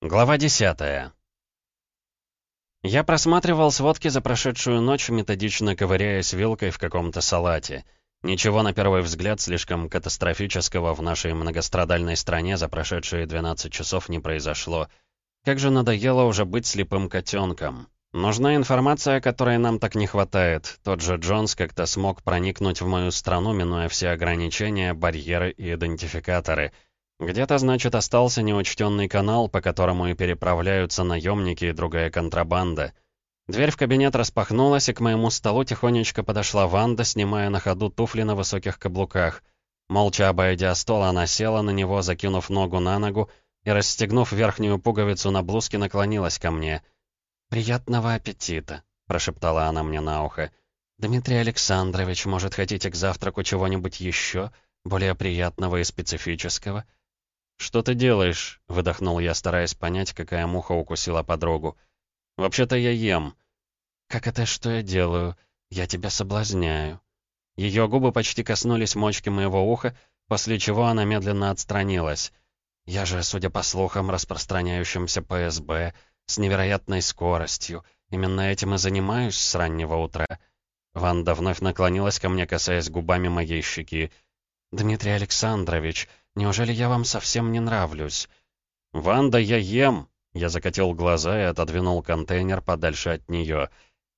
Глава 10 Я просматривал сводки за прошедшую ночь, методично ковыряясь вилкой в каком-то салате. Ничего, на первый взгляд, слишком катастрофического в нашей многострадальной стране за прошедшие 12 часов не произошло. Как же надоело уже быть слепым котенком. Нужна информация, которой нам так не хватает. Тот же Джонс как-то смог проникнуть в мою страну, минуя все ограничения, барьеры и идентификаторы — где-то, значит, остался неучтенный канал, по которому и переправляются наемники и другая контрабанда. Дверь в кабинет распахнулась, и к моему столу тихонечко подошла Ванда, снимая на ходу туфли на высоких каблуках. Молча обойдя стол, она села на него, закинув ногу на ногу, и, расстегнув верхнюю пуговицу на блузке, наклонилась ко мне. «Приятного аппетита», — прошептала она мне на ухо. «Дмитрий Александрович, может, хотите к завтраку чего-нибудь еще, более приятного и специфического?» «Что ты делаешь?» — выдохнул я, стараясь понять, какая муха укусила подругу. «Вообще-то я ем». «Как это что я делаю? Я тебя соблазняю». Ее губы почти коснулись мочки моего уха, после чего она медленно отстранилась. Я же, судя по слухам, распространяющимся по СБ, с невероятной скоростью, именно этим и занимаюсь с раннего утра. Ванда вновь наклонилась ко мне, касаясь губами моей щеки. «Дмитрий Александрович, Неужели я вам совсем не нравлюсь?» «Ванда, я ем!» Я закатил глаза и отодвинул контейнер подальше от нее.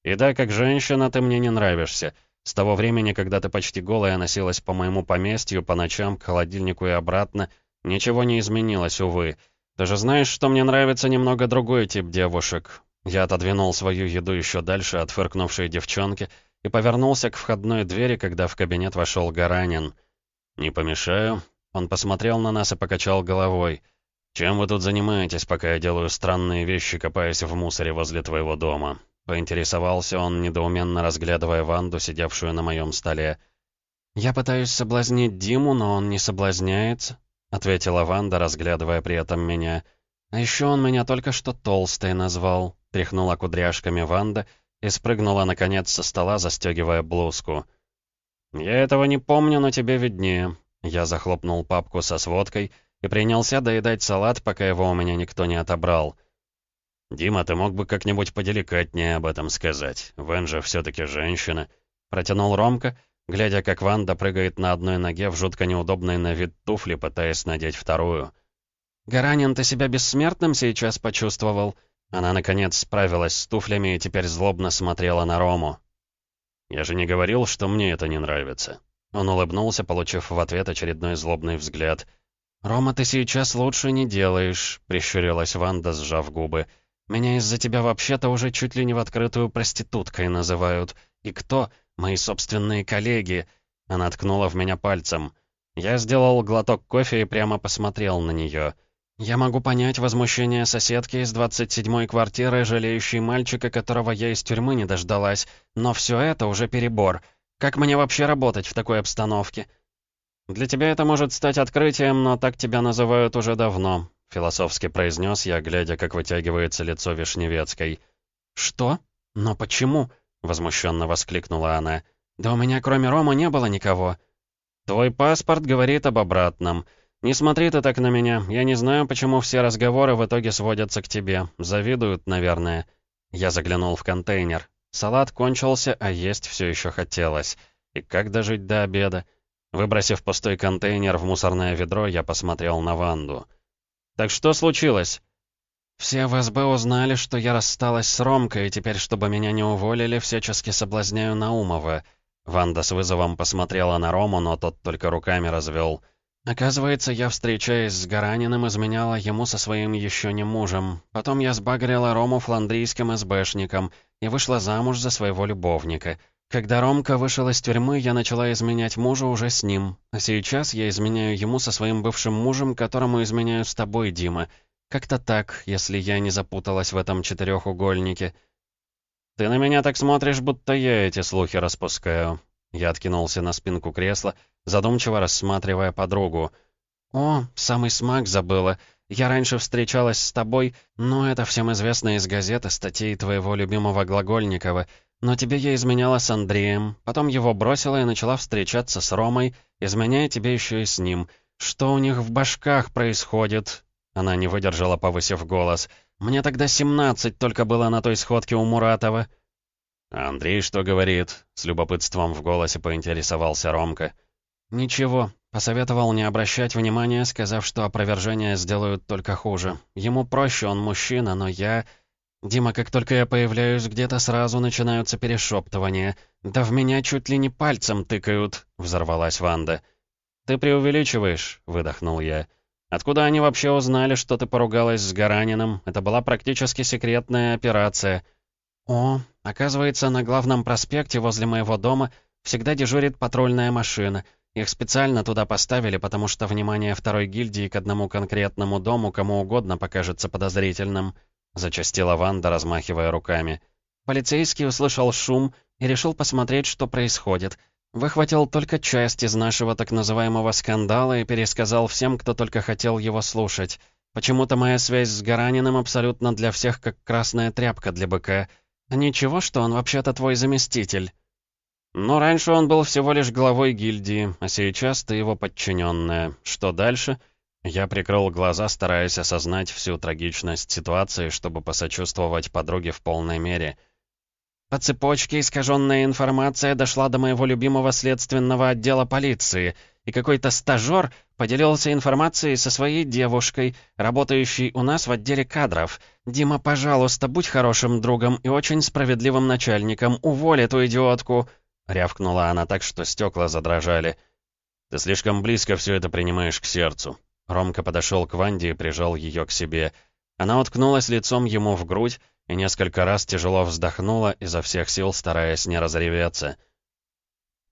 «И да, как женщина ты мне не нравишься. С того времени, когда ты почти голая носилась по моему поместью, по ночам, к холодильнику и обратно, ничего не изменилось, увы. Ты же знаешь, что мне нравится немного другой тип девушек». Я отодвинул свою еду еще дальше от фыркнувшей девчонки и повернулся к входной двери, когда в кабинет вошел Гаранин. «Не помешаю?» Он посмотрел на нас и покачал головой. «Чем вы тут занимаетесь, пока я делаю странные вещи, копаясь в мусоре возле твоего дома?» Поинтересовался он, недоуменно разглядывая Ванду, сидевшую на моем столе. «Я пытаюсь соблазнить Диму, но он не соблазняется», — ответила Ванда, разглядывая при этом меня. «А еще он меня только что толстой назвал», — тряхнула кудряшками Ванда и спрыгнула, наконец, со стола, застегивая блузку. «Я этого не помню, но тебе виднее», я захлопнул папку со сводкой и принялся доедать салат, пока его у меня никто не отобрал. «Дима, ты мог бы как-нибудь поделикатнее об этом сказать. Вен же все-таки женщина», — протянул Ромка, глядя, как Ванда прыгает на одной ноге в жутко неудобной на вид туфли, пытаясь надеть вторую. «Гаранин, ты себя бессмертным сейчас почувствовал?» Она, наконец, справилась с туфлями и теперь злобно смотрела на Рому. «Я же не говорил, что мне это не нравится». Он улыбнулся, получив в ответ очередной злобный взгляд. «Рома, ты сейчас лучше не делаешь», — прищурилась Ванда, сжав губы. «Меня из-за тебя вообще-то уже чуть ли не в открытую проституткой называют. И кто? Мои собственные коллеги». Она ткнула в меня пальцем. Я сделал глоток кофе и прямо посмотрел на нее. Я могу понять возмущение соседки из 27-й квартиры, жалеющей мальчика, которого я из тюрьмы не дождалась, но все это уже перебор. Как мне вообще работать в такой обстановке? Для тебя это может стать открытием, но так тебя называют уже давно, философски произнес я, глядя, как вытягивается лицо Вишневецкой. Что? Но почему? возмущенно воскликнула она. Да у меня кроме Рома не было никого. Твой паспорт говорит об обратном. Не смотри ты так на меня. Я не знаю, почему все разговоры в итоге сводятся к тебе. Завидуют, наверное. Я заглянул в контейнер. Салат кончился, а есть все еще хотелось. И как дожить до обеда? Выбросив пустой контейнер в мусорное ведро, я посмотрел на Ванду. «Так что случилось?» «Все в СБ узнали, что я рассталась с Ромкой, и теперь, чтобы меня не уволили, всячески соблазняю Наумова». Ванда с вызовом посмотрела на Рому, но тот только руками развел. Оказывается, я, встречаясь с Гараниным, изменяла ему со своим еще не мужем. Потом я сбагрила Рому фландрийским СБшником и вышла замуж за своего любовника. Когда Ромка вышел из тюрьмы, я начала изменять мужу уже с ним. А сейчас я изменяю ему со своим бывшим мужем, которому изменяю с тобой, Дима. Как-то так, если я не запуталась в этом четырехугольнике. «Ты на меня так смотришь, будто я эти слухи распускаю». Я откинулся на спинку кресла, задумчиво рассматривая подругу. «О, самый смак забыла. Я раньше встречалась с тобой, но это всем известно из газеты статей твоего любимого Глагольникова. Но тебе я изменяла с Андреем, потом его бросила и начала встречаться с Ромой, изменяя тебе еще и с ним. Что у них в башках происходит?» Она не выдержала, повысив голос. «Мне тогда семнадцать только было на той сходке у Муратова». «А Андрей что говорит?» — с любопытством в голосе поинтересовался Ромка. «Ничего», — посоветовал не обращать внимания, сказав, что опровержения сделают только хуже. Ему проще, он мужчина, но я... Дима, как только я появляюсь где-то, сразу начинаются перешептывания. Да в меня чуть ли не пальцем тыкают, — взорвалась Ванда. «Ты преувеличиваешь», — выдохнул я. «Откуда они вообще узнали, что ты поругалась с Гараниным? Это была практически секретная операция». «О, оказывается, на главном проспекте возле моего дома всегда дежурит патрульная машина. Их специально туда поставили, потому что внимание второй гильдии к одному конкретному дому кому угодно покажется подозрительным», — зачастила Ванда, размахивая руками. «Полицейский услышал шум и решил посмотреть, что происходит». Выхватил только часть из нашего так называемого скандала и пересказал всем, кто только хотел его слушать. Почему-то моя связь с Гараниным абсолютно для всех как красная тряпка для быка. Ничего, что он вообще-то твой заместитель. Но раньше он был всего лишь главой гильдии, а сейчас ты его подчиненная. Что дальше? Я прикрыл глаза, стараясь осознать всю трагичность ситуации, чтобы посочувствовать подруге в полной мере — по цепочке искаженная информация дошла до моего любимого следственного отдела полиции, и какой-то стажер поделился информацией со своей девушкой, работающей у нас в отделе кадров. «Дима, пожалуйста, будь хорошим другом и очень справедливым начальником, уволь эту идиотку!» Рявкнула она так, что стекла задрожали. «Ты слишком близко все это принимаешь к сердцу». Ромка подошел к Ванде и прижал ее к себе. Она уткнулась лицом ему в грудь, и несколько раз тяжело вздохнула, изо всех сил стараясь не разреветься.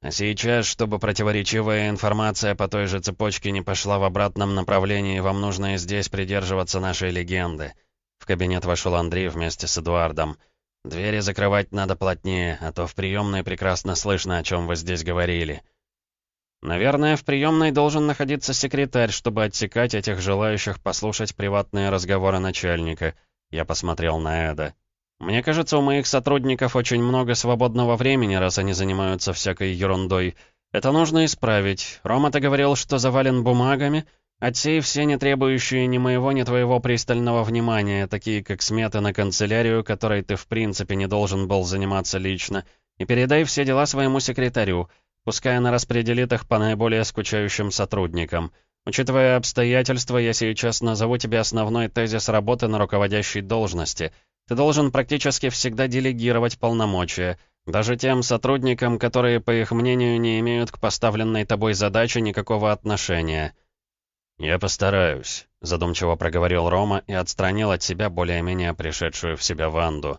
А сейчас, чтобы противоречивая информация по той же цепочке не пошла в обратном направлении, вам нужно и здесь придерживаться нашей легенды. В кабинет вошел Андрей вместе с Эдуардом. Двери закрывать надо плотнее, а то в приемной прекрасно слышно, о чем вы здесь говорили. Наверное, в приемной должен находиться секретарь, чтобы отсекать этих желающих послушать приватные разговоры начальника — я посмотрел на Эда. «Мне кажется, у моих сотрудников очень много свободного времени, раз они занимаются всякой ерундой. Это нужно исправить. Рома-то говорил, что завален бумагами. Отсей все не требующие ни моего, ни твоего пристального внимания, такие как сметы на канцелярию, которой ты в принципе не должен был заниматься лично, и передай все дела своему секретарю. Пускай она распределит их по наиболее скучающим сотрудникам». Учитывая обстоятельства, я сейчас назову тебе основной тезис работы на руководящей должности. Ты должен практически всегда делегировать полномочия, даже тем сотрудникам, которые, по их мнению, не имеют к поставленной тобой задаче никакого отношения. «Я постараюсь», — задумчиво проговорил Рома и отстранил от себя более-менее пришедшую в себя Ванду.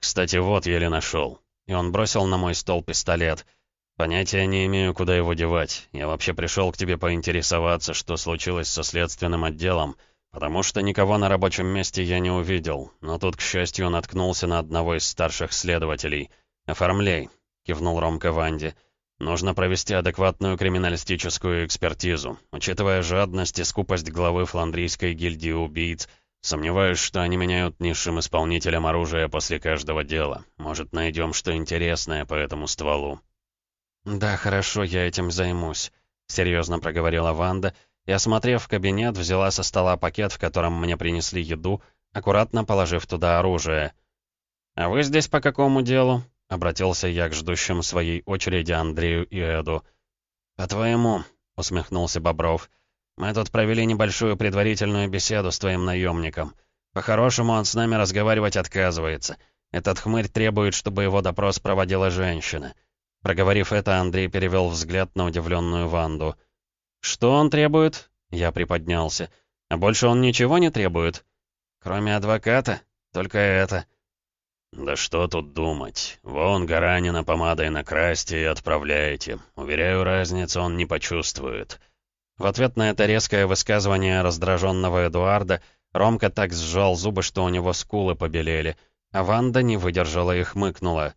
«Кстати, вот еле нашел». И он бросил на мой стол пистолет — «Понятия не имею, куда его девать. Я вообще пришел к тебе поинтересоваться, что случилось со следственным отделом, потому что никого на рабочем месте я не увидел, но тут, к счастью, наткнулся на одного из старших следователей. «Оформляй», — кивнул Ромка Ванде. «Нужно провести адекватную криминалистическую экспертизу. Учитывая жадность и скупость главы фландрийской гильдии убийц, сомневаюсь, что они меняют низшим исполнителям оружия после каждого дела. Может, найдем что интересное по этому стволу». «Да, хорошо, я этим займусь», — серьезно проговорила Ванда, и, осмотрев кабинет, взяла со стола пакет, в котором мне принесли еду, аккуратно положив туда оружие. «А вы здесь по какому делу?» — обратился я к ждущим своей очереди Андрею и Эду. «По твоему», — усмехнулся Бобров. «Мы тут провели небольшую предварительную беседу с твоим наемником. По-хорошему, он с нами разговаривать отказывается. Этот хмырь требует, чтобы его допрос проводила женщина. Проговорив это, Андрей перевел взгляд на удивленную Ванду. «Что он требует?» Я приподнялся. «А больше он ничего не требует?» «Кроме адвоката? Только это». «Да что тут думать. Вон Гаранина помадой накрасьте и отправляйте. Уверяю, разницы он не почувствует». В ответ на это резкое высказывание раздраженного Эдуарда Ромка так сжал зубы, что у него скулы побелели, а Ванда не выдержала и хмыкнула.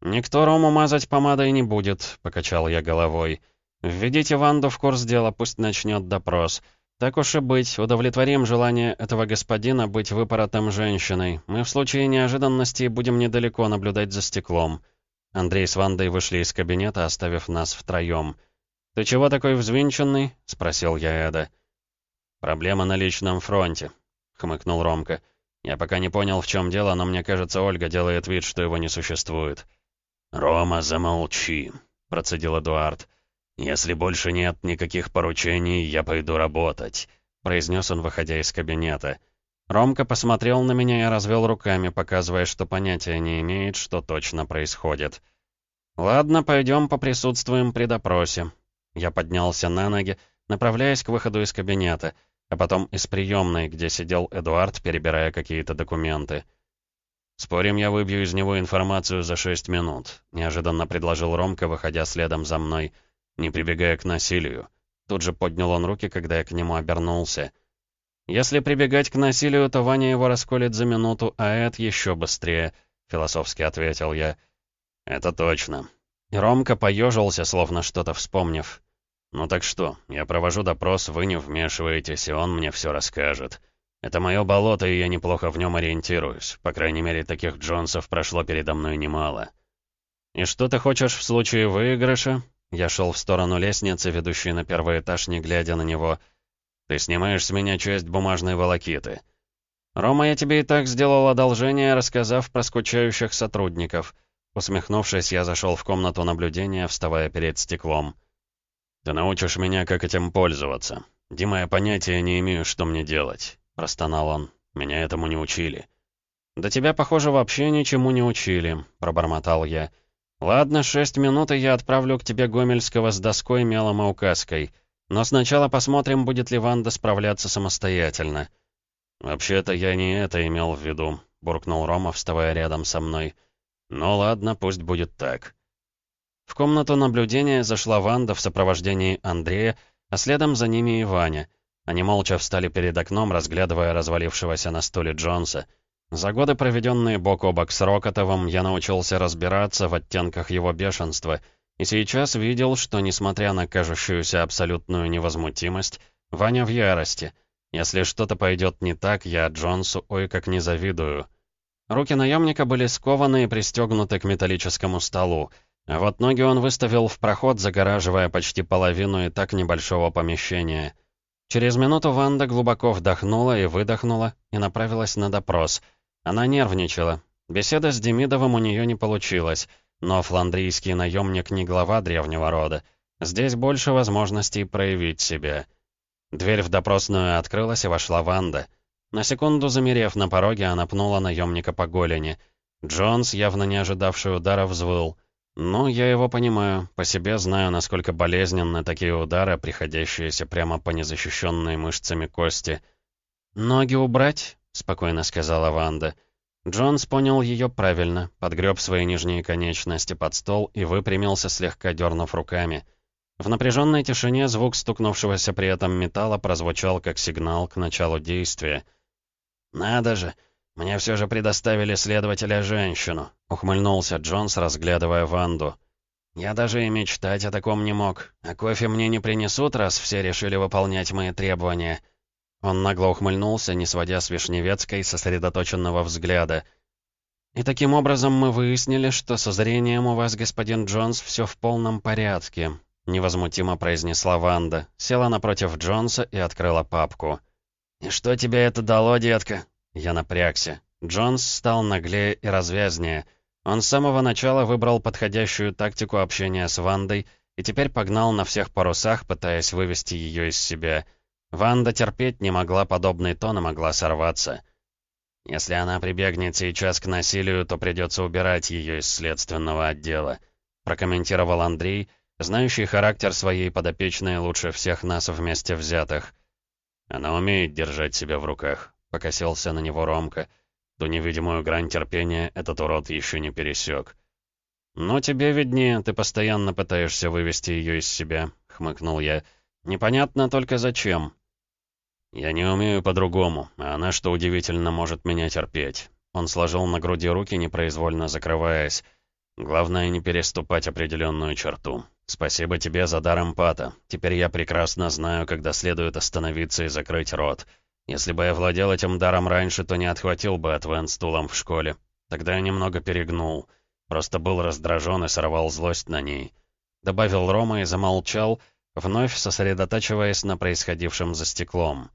«Никто Рому мазать помадой не будет», — покачал я головой. «Введите Ванду в курс дела, пусть начнет допрос. Так уж и быть, удовлетворим желание этого господина быть выпоротым женщиной. Мы в случае неожиданности будем недалеко наблюдать за стеклом». Андрей с Вандой вышли из кабинета, оставив нас втроем. «Ты чего такой взвинченный?» — спросил я Эда. «Проблема на личном фронте», — хмыкнул Ромка. «Я пока не понял, в чем дело, но мне кажется, Ольга делает вид, что его не существует». «Рома, замолчи», — процедил Эдуард. «Если больше нет никаких поручений, я пойду работать», — произнес он, выходя из кабинета. Ромка посмотрел на меня и развел руками, показывая, что понятия не имеет, что точно происходит. «Ладно, пойдем поприсутствуем при допросе». Я поднялся на ноги, направляясь к выходу из кабинета, а потом из приемной, где сидел Эдуард, перебирая какие-то документы. «Спорим, я выбью из него информацию за шесть минут», — неожиданно предложил Ромка, выходя следом за мной, не прибегая к насилию. Тут же поднял он руки, когда я к нему обернулся. «Если прибегать к насилию, то Ваня его расколет за минуту, а Эд еще быстрее», — философски ответил я. «Это точно». Ромка поежился, словно что-то вспомнив. «Ну так что, я провожу допрос, вы не вмешиваетесь, и он мне все расскажет. Это мое болото, и я неплохо в нем ориентируюсь. По крайней мере, таких Джонсов прошло передо мной немало». «И что ты хочешь в случае выигрыша?» Я шел в сторону лестницы, ведущей на первый этаж, не глядя на него — ты снимаешь с меня часть бумажной волокиты. Рома, я тебе и так сделал одолжение, рассказав про скучающих сотрудников. Усмехнувшись, я зашел в комнату наблюдения, вставая перед стеклом. «Ты научишь меня, как этим пользоваться. Дима, я понятия не имею, что мне делать», — простонал он. «Меня этому не учили». «Да тебя, похоже, вообще ничему не учили», — пробормотал я. «Ладно, шесть минут, и я отправлю к тебе Гомельского с доской, мелом и указкой. Но сначала посмотрим, будет ли Ванда справляться самостоятельно. «Вообще-то я не это имел в виду», — буркнул Рома, вставая рядом со мной. «Ну ладно, пусть будет так». В комнату наблюдения зашла Ванда в сопровождении Андрея, а следом за ними и Ваня. Они молча встали перед окном, разглядывая развалившегося на стуле Джонса. За годы, проведенные бок о бок с Рокотовым, я научился разбираться в оттенках его бешенства — и сейчас видел, что, несмотря на кажущуюся абсолютную невозмутимость, Ваня в ярости. Если что-то пойдет не так, я Джонсу ой как не завидую. Руки наемника были скованы и пристегнуты к металлическому столу, а вот ноги он выставил в проход, загораживая почти половину и так небольшого помещения. Через минуту Ванда глубоко вдохнула и выдохнула и направилась на допрос. Она нервничала. Беседа с Демидовым у нее не получилась — но фландрийский наемник не глава древнего рода. Здесь больше возможностей проявить себя. Дверь в допросную открылась, и вошла Ванда. На секунду замерев на пороге, она пнула наемника по голени. Джонс, явно не ожидавший удара, взвыл. «Ну, я его понимаю. По себе знаю, насколько болезненны такие удары, приходящиеся прямо по незащищенной мышцами кости». «Ноги убрать?» — спокойно сказала Ванда. — Джонс понял ее правильно, подгреб свои нижние конечности под стол и выпрямился, слегка дернув руками. В напряженной тишине звук стукнувшегося при этом металла прозвучал как сигнал к началу действия. «Надо же! Мне все же предоставили следователя-женщину», — ухмыльнулся Джонс, разглядывая Ванду. «Я даже и мечтать о таком не мог. А кофе мне не принесут, раз все решили выполнять мои требования». Он нагло ухмыльнулся, не сводя с Вишневецкой сосредоточенного взгляда. «И таким образом мы выяснили, что со зрением у вас, господин Джонс, все в полном порядке», — невозмутимо произнесла Ванда, села напротив Джонса и открыла папку. «И что тебе это дало, детка?» Я напрягся. Джонс стал наглее и развязнее. Он с самого начала выбрал подходящую тактику общения с Вандой и теперь погнал на всех парусах, пытаясь вывести ее из себя — Ванда терпеть не могла подобный тон и могла сорваться. «Если она прибегнет сейчас к насилию, то придется убирать ее из следственного отдела», прокомментировал Андрей, знающий характер своей подопечной лучше всех нас вместе взятых. «Она умеет держать себя в руках», — покосился на него Ромка. «Ту невидимую грань терпения этот урод еще не пересек». «Но тебе виднее, ты постоянно пытаешься вывести ее из себя», — хмыкнул я. «Непонятно только зачем». «Я не умею по-другому, а она, что удивительно, может меня терпеть». Он сложил на груди руки, непроизвольно закрываясь. «Главное, не переступать определенную черту. Спасибо тебе за дар эмпата. Теперь я прекрасно знаю, когда следует остановиться и закрыть рот. Если бы я владел этим даром раньше, то не отхватил бы от Вен стулом в школе. Тогда я немного перегнул. Просто был раздражен и сорвал злость на ней». Добавил Рома и замолчал, вновь сосредотачиваясь на происходившем за стеклом.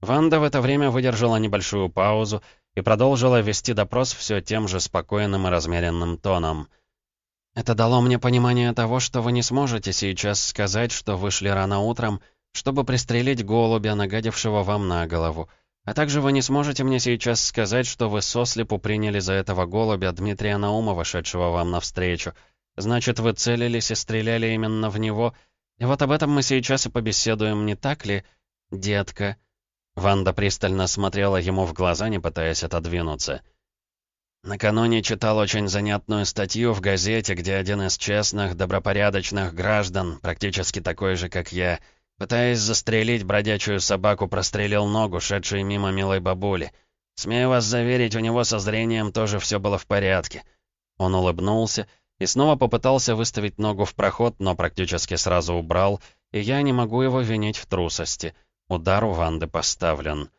Ванда в это время выдержала небольшую паузу и продолжила вести допрос все тем же спокойным и размеренным тоном. «Это дало мне понимание того, что вы не сможете сейчас сказать, что вышли рано утром, чтобы пристрелить голубя, нагадившего вам на голову. А также вы не сможете мне сейчас сказать, что вы сослепу приняли за этого голубя Дмитрия Наумова, шедшего вам навстречу. Значит, вы целились и стреляли именно в него. И вот об этом мы сейчас и побеседуем, не так ли, детка?» Ванда пристально смотрела ему в глаза, не пытаясь отодвинуться. Накануне читал очень занятную статью в газете, где один из честных, добропорядочных граждан, практически такой же, как я, пытаясь застрелить бродячую собаку, прострелил ногу, шедшей мимо милой бабули. Смею вас заверить, у него со зрением тоже все было в порядке. Он улыбнулся и снова попытался выставить ногу в проход, но практически сразу убрал, и я не могу его винить в трусости. Удар у Ванды поставлен.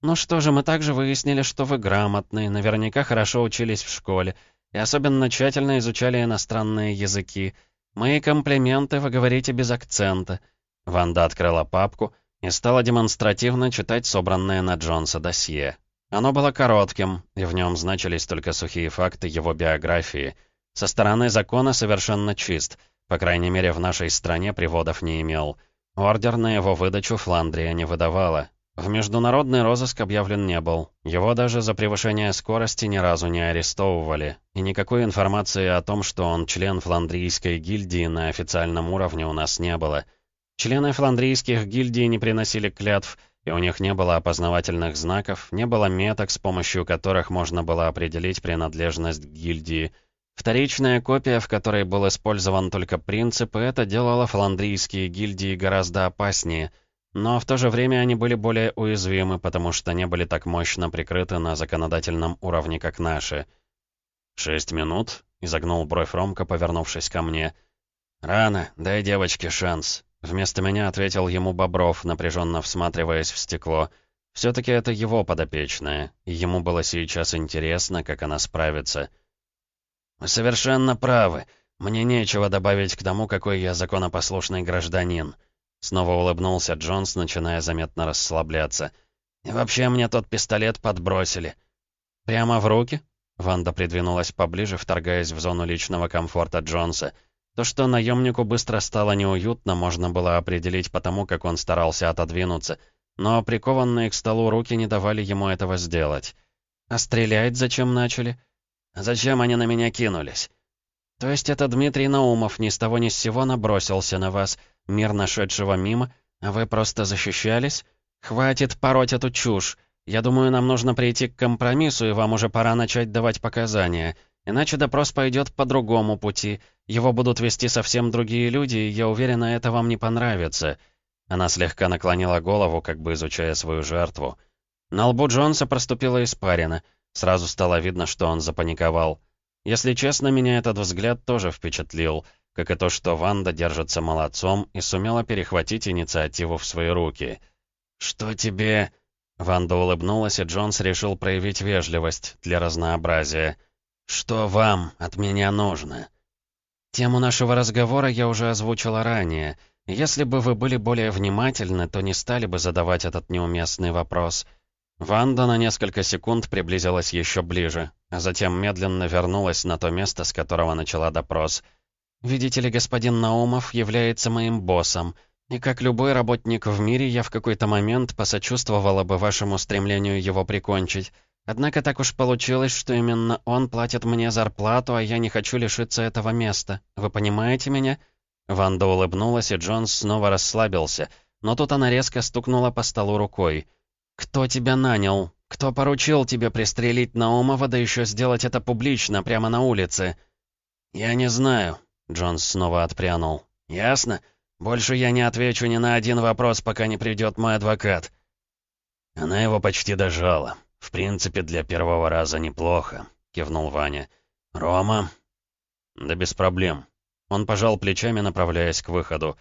«Ну что же, мы также выяснили, что вы грамотный, наверняка хорошо учились в школе и особенно тщательно изучали иностранные языки. Мои комплименты вы говорите без акцента». Ванда открыла папку и стала демонстративно читать собранное на Джонса досье. Оно было коротким, и в нем значились только сухие факты его биографии. Со стороны закона совершенно чист, по крайней мере в нашей стране приводов не имел. Ордер на его выдачу Фландрия не выдавала. В международный розыск объявлен не был. Его даже за превышение скорости ни разу не арестовывали. И никакой информации о том, что он член фландрийской гильдии на официальном уровне у нас не было. Члены фландрийских гильдий не приносили клятв, и у них не было опознавательных знаков, не было меток, с помощью которых можно было определить принадлежность к гильдии – Вторичная копия, в которой был использован только принцип, и это делало фландрийские гильдии гораздо опаснее. Но в то же время они были более уязвимы, потому что не были так мощно прикрыты на законодательном уровне, как наши. «Шесть минут?» — изогнул бровь Ромка, повернувшись ко мне. «Рано, дай девочке шанс». Вместо меня ответил ему Бобров, напряженно всматриваясь в стекло. Все-таки это его подопечная, и ему было сейчас интересно, как она справится. «Вы совершенно правы. Мне нечего добавить к тому, какой я законопослушный гражданин». Снова улыбнулся Джонс, начиная заметно расслабляться. «И вообще мне тот пистолет подбросили». «Прямо в руки?» Ванда придвинулась поближе, вторгаясь в зону личного комфорта Джонса. То, что наемнику быстро стало неуютно, можно было определить потому, как он старался отодвинуться, но прикованные к столу руки не давали ему этого сделать. «А стрелять зачем начали?» Зачем они на меня кинулись? То есть это Дмитрий Наумов ни с того ни с сего набросился на вас, мирно шедшего мимо, а вы просто защищались? Хватит пороть эту чушь. Я думаю, нам нужно прийти к компромиссу, и вам уже пора начать давать показания. Иначе допрос пойдет по другому пути. Его будут вести совсем другие люди, и я уверена, это вам не понравится». Она слегка наклонила голову, как бы изучая свою жертву. На лбу Джонса проступила испарина — Сразу стало видно, что он запаниковал. Если честно, меня этот взгляд тоже впечатлил, как и то, что Ванда держится молодцом и сумела перехватить инициативу в свои руки. «Что тебе...» Ванда улыбнулась, и Джонс решил проявить вежливость для разнообразия. «Что вам от меня нужно?» Тему нашего разговора я уже озвучила ранее. Если бы вы были более внимательны, то не стали бы задавать этот неуместный вопрос. Ванда на несколько секунд приблизилась еще ближе, а затем медленно вернулась на то место, с которого начала допрос. «Видите ли, господин Наумов является моим боссом, и как любой работник в мире, я в какой-то момент посочувствовала бы вашему стремлению его прикончить. Однако так уж получилось, что именно он платит мне зарплату, а я не хочу лишиться этого места. Вы понимаете меня?» Ванда улыбнулась, и Джонс снова расслабился, но тут она резко стукнула по столу рукой. «Кто тебя нанял? Кто поручил тебе пристрелить Наумова, да еще сделать это публично, прямо на улице?» «Я не знаю», — Джонс снова отпрянул. «Ясно? Больше я не отвечу ни на один вопрос, пока не придет мой адвокат». «Она его почти дожала. В принципе, для первого раза неплохо», — кивнул Ваня. «Рома?» «Да без проблем». Он пожал плечами, направляясь к выходу.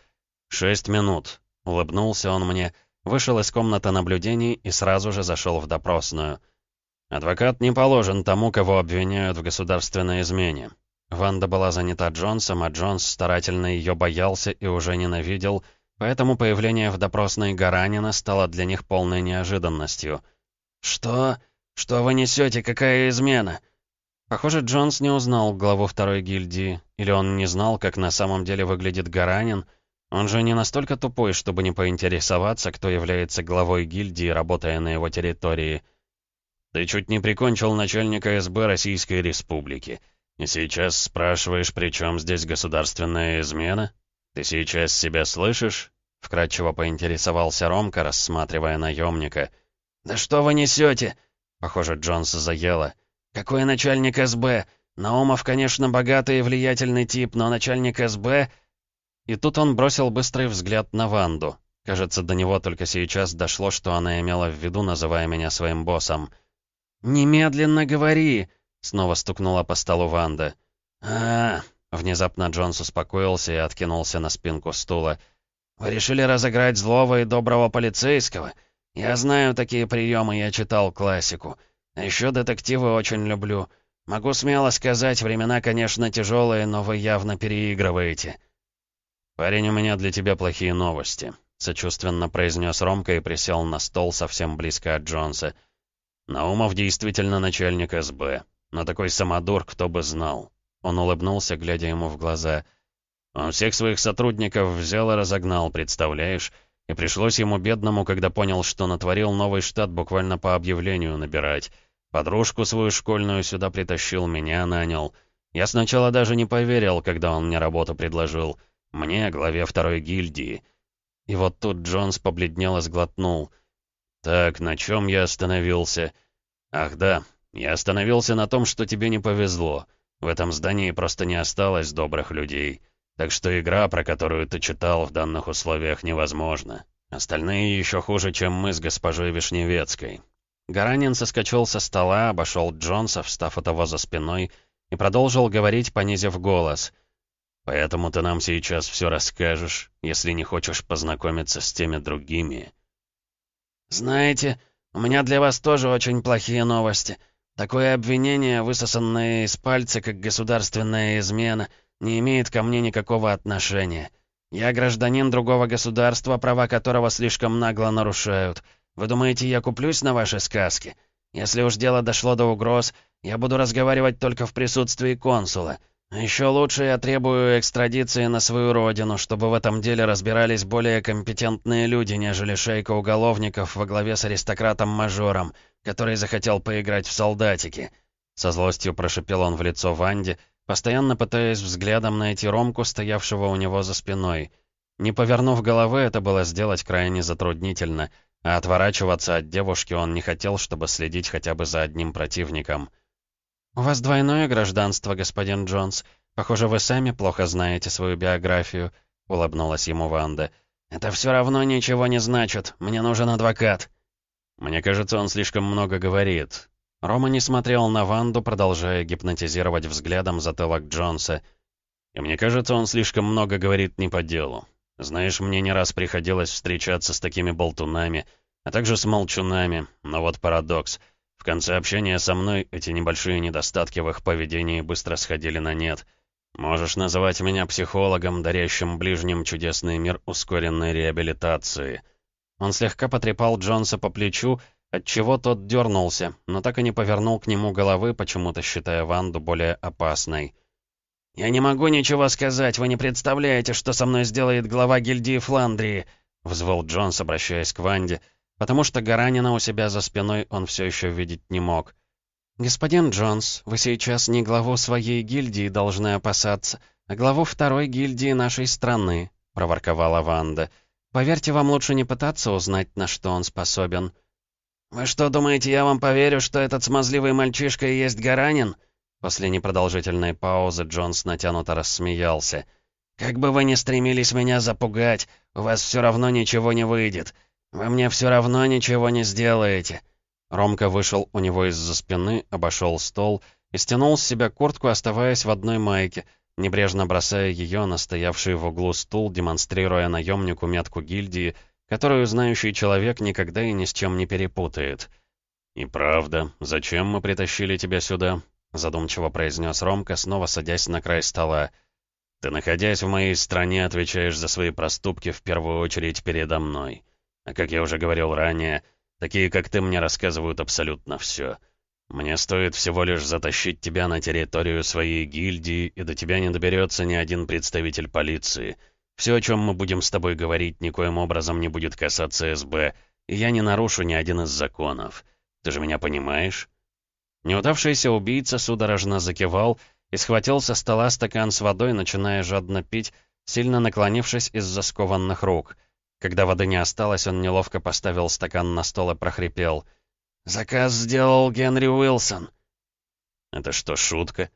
«Шесть минут», — улыбнулся он мне, — Вышел из комнаты наблюдений и сразу же зашел в допросную. Адвокат не положен тому, кого обвиняют в государственной измене. Ванда была занята Джонсом, а Джонс старательно ее боялся и уже ненавидел, поэтому появление в допросной Гаранина стало для них полной неожиданностью. «Что? Что вы несете? Какая измена?» Похоже, Джонс не узнал главу второй гильдии, или он не знал, как на самом деле выглядит Гаранин. Он же не настолько тупой, чтобы не поинтересоваться, кто является главой гильдии, работая на его территории. «Ты чуть не прикончил начальника СБ Российской Республики. И сейчас спрашиваешь, при чем здесь государственная измена? Ты сейчас себя слышишь?» Вкратчиво поинтересовался Ромка, рассматривая наемника. «Да что вы несете?» Похоже, Джонс заело. «Какой начальник СБ? Наумов, конечно, богатый и влиятельный тип, но начальник СБ...» И тут он бросил быстрый взгляд на Ванду. Кажется, до него только сейчас дошло, что она имела в виду, называя меня своим боссом. «Немедленно говори!» — снова стукнула по столу Ванда. а, Внезапно Джонс успокоился и откинулся на спинку стула. «Вы решили разыграть злого и доброго полицейского? Я знаю такие приемы, я читал классику. А еще детективы очень люблю. Могу смело сказать, времена, конечно, тяжелые, но вы явно переигрываете». «Парень, у меня для тебя плохие новости», — сочувственно произнес Ромка и присел на стол совсем близко от Джонса. «Наумов действительно начальник СБ. Но такой самодур, кто бы знал». Он улыбнулся, глядя ему в глаза. «Он всех своих сотрудников взял и разогнал, представляешь? И пришлось ему, бедному, когда понял, что натворил новый штат, буквально по объявлению набирать. Подружку свою школьную сюда притащил, меня нанял. Я сначала даже не поверил, когда он мне работу предложил. Мне, главе второй гильдии. И вот тут Джонс побледнел и сглотнул. «Так, на чем я остановился?» «Ах да, я остановился на том, что тебе не повезло. В этом здании просто не осталось добрых людей. Так что игра, про которую ты читал, в данных условиях невозможна. Остальные еще хуже, чем мы с госпожой Вишневецкой. Гаранин соскочил со стола, обошел Джонса, встав у того за спиной, и продолжил говорить, понизив голос. «Поэтому ты нам сейчас все расскажешь, если не хочешь познакомиться с теми другими». «Знаете, у меня для вас тоже очень плохие новости. Такое обвинение, высосанное из пальца, как государственная измена, не имеет ко мне никакого отношения. Я гражданин другого государства, права которого слишком нагло нарушают». Вы думаете, я куплюсь на ваши сказки? Если уж дело дошло до угроз, я буду разговаривать только в присутствии консула. А еще лучше я требую экстрадиции на свою родину, чтобы в этом деле разбирались более компетентные люди, нежели шейка уголовников во главе с аристократом-мажором, который захотел поиграть в солдатики». Со злостью прошипел он в лицо Ванде, постоянно пытаясь взглядом найти Ромку, стоявшего у него за спиной. Не повернув головы, это было сделать крайне затруднительно — а отворачиваться от девушки он не хотел, чтобы следить хотя бы за одним противником. «У вас двойное гражданство, господин Джонс. Похоже, вы сами плохо знаете свою биографию», — улыбнулась ему Ванда. «Это все равно ничего не значит. Мне нужен адвокат». «Мне кажется, он слишком много говорит». Рома не смотрел на Ванду, продолжая гипнотизировать взглядом затылок Джонса. «И мне кажется, он слишком много говорит не по делу. Знаешь, мне не раз приходилось встречаться с такими болтунами, а также с молчунами, но вот парадокс. Конце общения со мной эти небольшие недостатки в их поведении быстро сходили на нет. Можешь называть меня психологом, дарящим ближним чудесный мир ускоренной реабилитации. Он слегка потрепал Джонса по плечу, отчего тот дернулся, но так и не повернул к нему головы, почему-то считая Ванду более опасной. «Я не могу ничего сказать, вы не представляете, что со мной сделает глава гильдии Фландрии», — взвыл Джонс, обращаясь к Ванде, потому что Гаранина у себя за спиной он все еще видеть не мог. «Господин Джонс, вы сейчас не главу своей гильдии должны опасаться, а главу второй гильдии нашей страны», — проворковала Ванда. «Поверьте, вам лучше не пытаться узнать, на что он способен». «Вы что, думаете, я вам поверю, что этот смазливый мальчишка и есть Гаранин?» После непродолжительной паузы Джонс натянуто рассмеялся. «Как бы вы ни стремились меня запугать, у вас все равно ничего не выйдет. Вы мне все равно ничего не сделаете». Ромка вышел у него из-за спины, обошел стол и стянул с себя куртку, оставаясь в одной майке, небрежно бросая ее на стоявший в углу стул, демонстрируя наемнику метку гильдии, которую знающий человек никогда и ни с чем не перепутает. «И правда, зачем мы притащили тебя сюда?» задумчиво произнес Ромка, снова садясь на край стола. Ты, находясь в моей стране, отвечаешь за свои проступки в первую очередь передо мной. А как я уже говорил ранее, такие, как ты, мне рассказывают абсолютно все. Мне стоит всего лишь затащить тебя на территорию своей гильдии, и до тебя не доберется ни один представитель полиции. Все, о чем мы будем с тобой говорить, никоим образом не будет касаться СБ, и я не нарушу ни один из законов. Ты же меня понимаешь?» Неудавшийся убийца судорожно закивал и схватил со стола стакан с водой, начиная жадно пить, сильно наклонившись из-за скованных рук. Когда воды не осталось, он неловко поставил стакан на стол и прохрипел. «Заказ сделал Генри Уилсон». «Это что, шутка?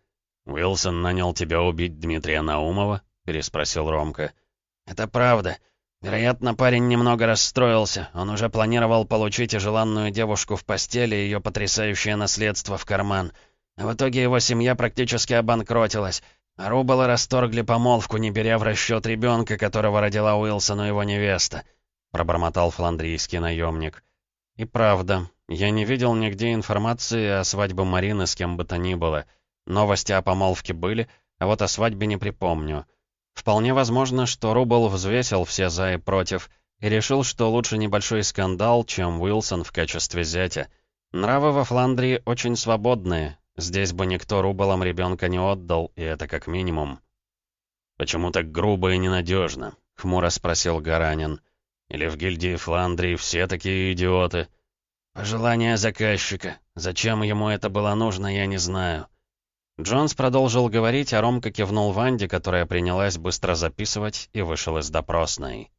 Уилсон нанял тебя убить Дмитрия Наумова?» — переспросил Ромка. «Это правда. Вероятно, парень немного расстроился. Он уже планировал получить желанную девушку в постели, и ее потрясающее наследство в карман. А в итоге его семья практически обанкротилась. Рубала расторгли помолвку, не беря в расчет ребенка, которого родила Уилсону его невеста», — пробормотал фландрийский наемник. «И правда, я не видел нигде информации о свадьбе Марины с кем бы то ни было. Новости о помолвке были, а вот о свадьбе не припомню». Вполне возможно, что Рубл взвесил все «за» и «против» и решил, что лучше небольшой скандал, чем Уилсон в качестве зятя. Нравы во Фландрии очень свободные. Здесь бы никто Рублам ребенка не отдал, и это как минимум. «Почему так грубо и ненадежно?» — хмуро спросил Гаранин. «Или в гильдии Фландрии все такие идиоты?» «Пожелание заказчика. Зачем ему это было нужно, я не знаю». Джонс продолжил говорить, а Ромка кивнул Ванде, которая принялась быстро записывать и вышел из допросной.